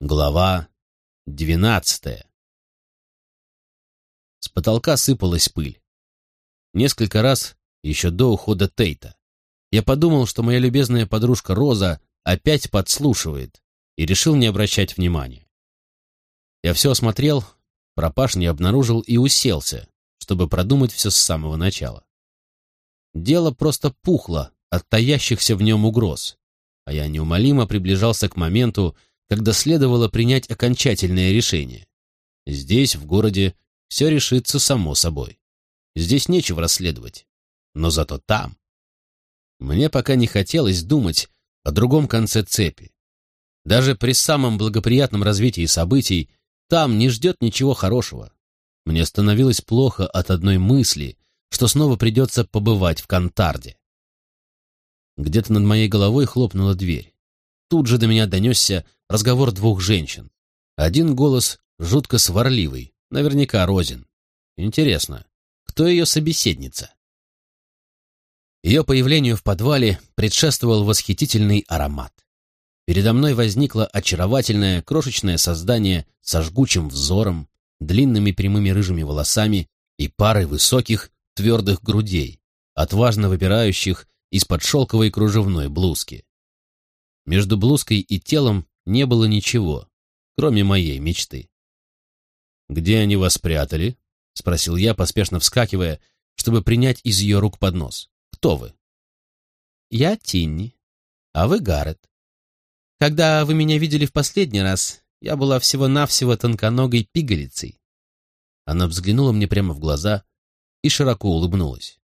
Глава двенадцатая С потолка сыпалась пыль. Несколько раз, еще до ухода Тейта, я подумал, что моя любезная подружка Роза опять подслушивает, и решил не обращать внимания. Я все осмотрел, пропаж не обнаружил и уселся, чтобы продумать все с самого начала. Дело просто пухло от таящихся в нем угроз, а я неумолимо приближался к моменту, когда следовало принять окончательное решение. Здесь, в городе, все решится само собой. Здесь нечего расследовать. Но зато там... Мне пока не хотелось думать о другом конце цепи. Даже при самом благоприятном развитии событий там не ждет ничего хорошего. Мне становилось плохо от одной мысли, что снова придется побывать в Кантарде. Где-то над моей головой хлопнула дверь. Тут же до меня донесся разговор двух женщин. Один голос жутко сварливый, наверняка Розин. Интересно, кто ее собеседница? Ее появлению в подвале предшествовал восхитительный аромат. Передо мной возникло очаровательное крошечное создание со жгучим взором, длинными прямыми рыжими волосами и парой высоких твердых грудей, отважно выпирающих из-под шелковой кружевной блузки. Между блузкой и телом не было ничего, кроме моей мечты. «Где они вас спрятали?» — спросил я, поспешно вскакивая, чтобы принять из ее рук поднос. «Кто вы?» «Я Тинни, а вы Гаррет. Когда вы меня видели в последний раз, я была всего-навсего тонконогой пигалицей». Она взглянула мне прямо в глаза и широко улыбнулась.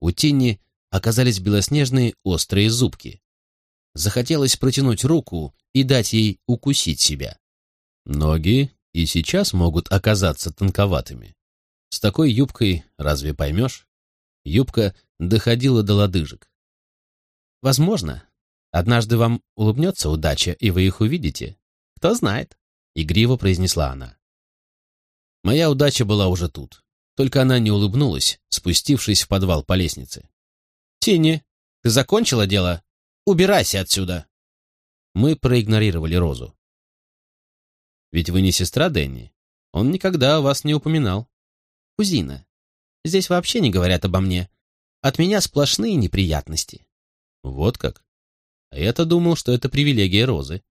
У Тинни оказались белоснежные острые зубки. Захотелось протянуть руку и дать ей укусить себя. Ноги и сейчас могут оказаться тонковатыми. С такой юбкой разве поймешь? Юбка доходила до лодыжек. Возможно, однажды вам улыбнется удача, и вы их увидите. Кто знает, — игриво произнесла она. Моя удача была уже тут. Только она не улыбнулась, спустившись в подвал по лестнице. «Тинни, ты закончила дело?» Убирайся отсюда!» Мы проигнорировали Розу. «Ведь вы не сестра Дэнни. Он никогда о вас не упоминал». «Кузина, здесь вообще не говорят обо мне. От меня сплошные неприятности». «Вот как? А я-то думал, что это привилегия Розы».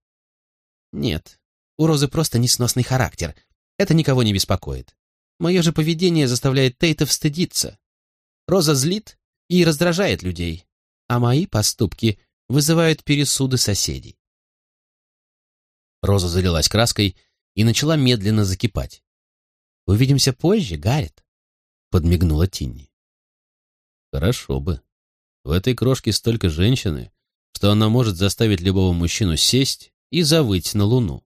«Нет, у Розы просто несносный характер. Это никого не беспокоит. Мое же поведение заставляет Тейтов стыдиться. Роза злит и раздражает людей, а мои поступки вызывают пересуды соседей. Роза залилась краской и начала медленно закипать. «Увидимся позже, Гаррет», — подмигнула Тинни. «Хорошо бы. В этой крошке столько женщины, что она может заставить любого мужчину сесть и завыть на луну.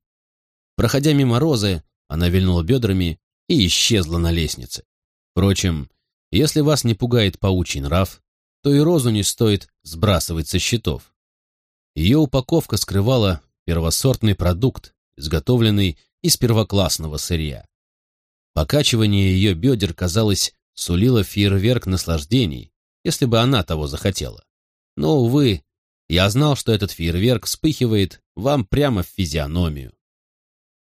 Проходя мимо Розы, она вильнула бедрами и исчезла на лестнице. Впрочем, если вас не пугает паучий нрав, то и Розу не стоит сбрасывать со счетов. Ее упаковка скрывала первосортный продукт, изготовленный из первоклассного сырья. Покачивание ее бедер, казалось, сулило фейерверк наслаждений, если бы она того захотела. Но, увы, я знал, что этот фейерверк вспыхивает вам прямо в физиономию.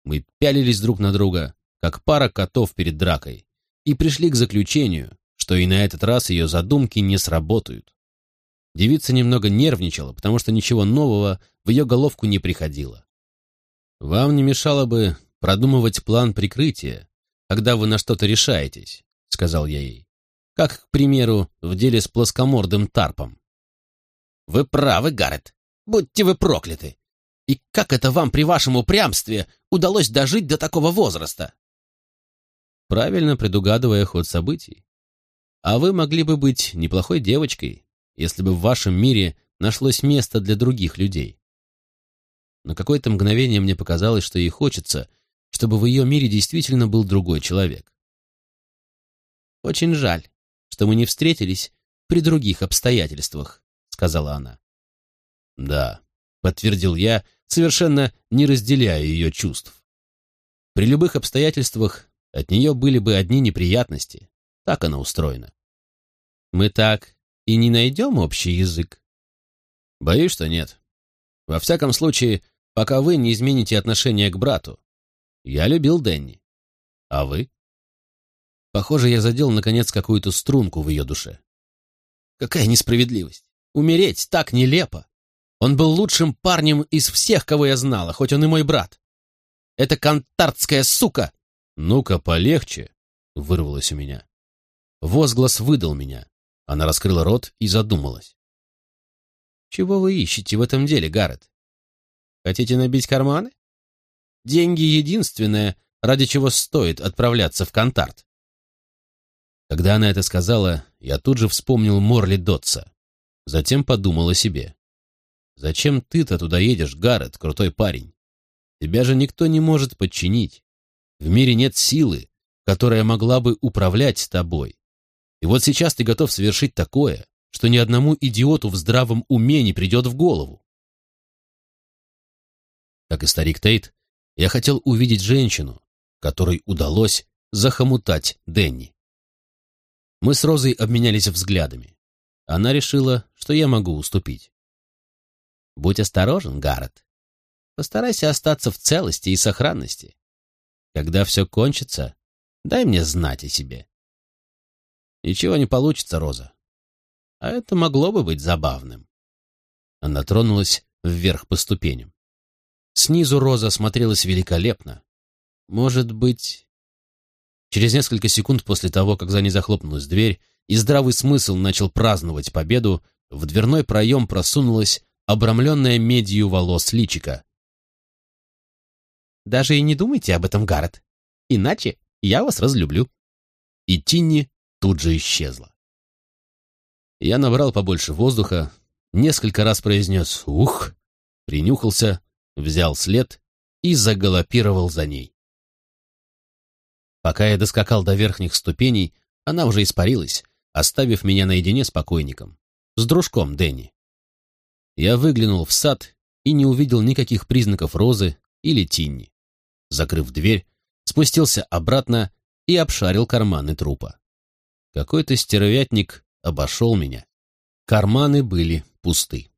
Мы пялились друг на друга, как пара котов перед дракой, и пришли к заключению, что и на этот раз ее задумки не сработают. Девица немного нервничала, потому что ничего нового в ее головку не приходило. «Вам не мешало бы продумывать план прикрытия, когда вы на что-то решаетесь», — сказал я ей. «Как, к примеру, в деле с плоскомордым тарпом». «Вы правы, Гаррет. Будьте вы прокляты. И как это вам при вашем упрямстве удалось дожить до такого возраста?» Правильно предугадывая ход событий. А вы могли бы быть неплохой девочкой, если бы в вашем мире нашлось место для других людей. На какое-то мгновение мне показалось, что ей хочется, чтобы в ее мире действительно был другой человек. «Очень жаль, что мы не встретились при других обстоятельствах», — сказала она. «Да», — подтвердил я, совершенно не разделяя ее чувств. «При любых обстоятельствах от нее были бы одни неприятности. Так она устроена». «Мы так и не найдем общий язык? Боюсь, что нет. Во всяком случае, пока вы не измените отношение к брату. Я любил Дэнни. А вы? Похоже, я задел, наконец, какую-то струнку в ее душе. Какая несправедливость! Умереть так нелепо! Он был лучшим парнем из всех, кого я знала, хоть он и мой брат. Это кантартская сука! Ну-ка, полегче, вырвалось у меня. Возглас выдал меня. Она раскрыла рот и задумалась. Чего вы ищете в этом деле, Гаррет? Хотите набить карманы? Деньги единственное, ради чего стоит отправляться в Кантарт. Когда она это сказала, я тут же вспомнил Морли Дотса. Затем подумал о себе. «Зачем ты-то туда едешь, Гаррет, крутой парень? Тебя же никто не может подчинить. В мире нет силы, которая могла бы управлять тобой. И вот сейчас ты готов совершить такое, что ни одному идиоту в здравом уме не придет в голову. Как и старик Тейт, я хотел увидеть женщину, которой удалось захомутать Денни. Мы с Розой обменялись взглядами. Она решила, что я могу уступить. «Будь осторожен, Гаррет. Постарайся остаться в целости и сохранности. Когда все кончится, дай мне знать о себе». «Ничего не получится, Роза. А это могло бы быть забавным». Она тронулась вверх по ступеням. Снизу Роза смотрелась великолепно. Может быть... Через несколько секунд после того, как за ней захлопнулась дверь, и здравый смысл начал праздновать победу, в дверной проем просунулась обрамленная медью волос личика. «Даже и не думайте об этом, Гаррет. Иначе я вас разлюблю». И Тинни тут же исчезла. Я набрал побольше воздуха, несколько раз произнес «Ух!», принюхался взял след и загалопировал за ней. Пока я доскакал до верхних ступеней, она уже испарилась, оставив меня наедине с покойником, с дружком Дэнни. Я выглянул в сад и не увидел никаких признаков Розы или Тинни. Закрыв дверь, спустился обратно и обшарил карманы трупа. Какой-то стервятник обошел меня. Карманы были пусты.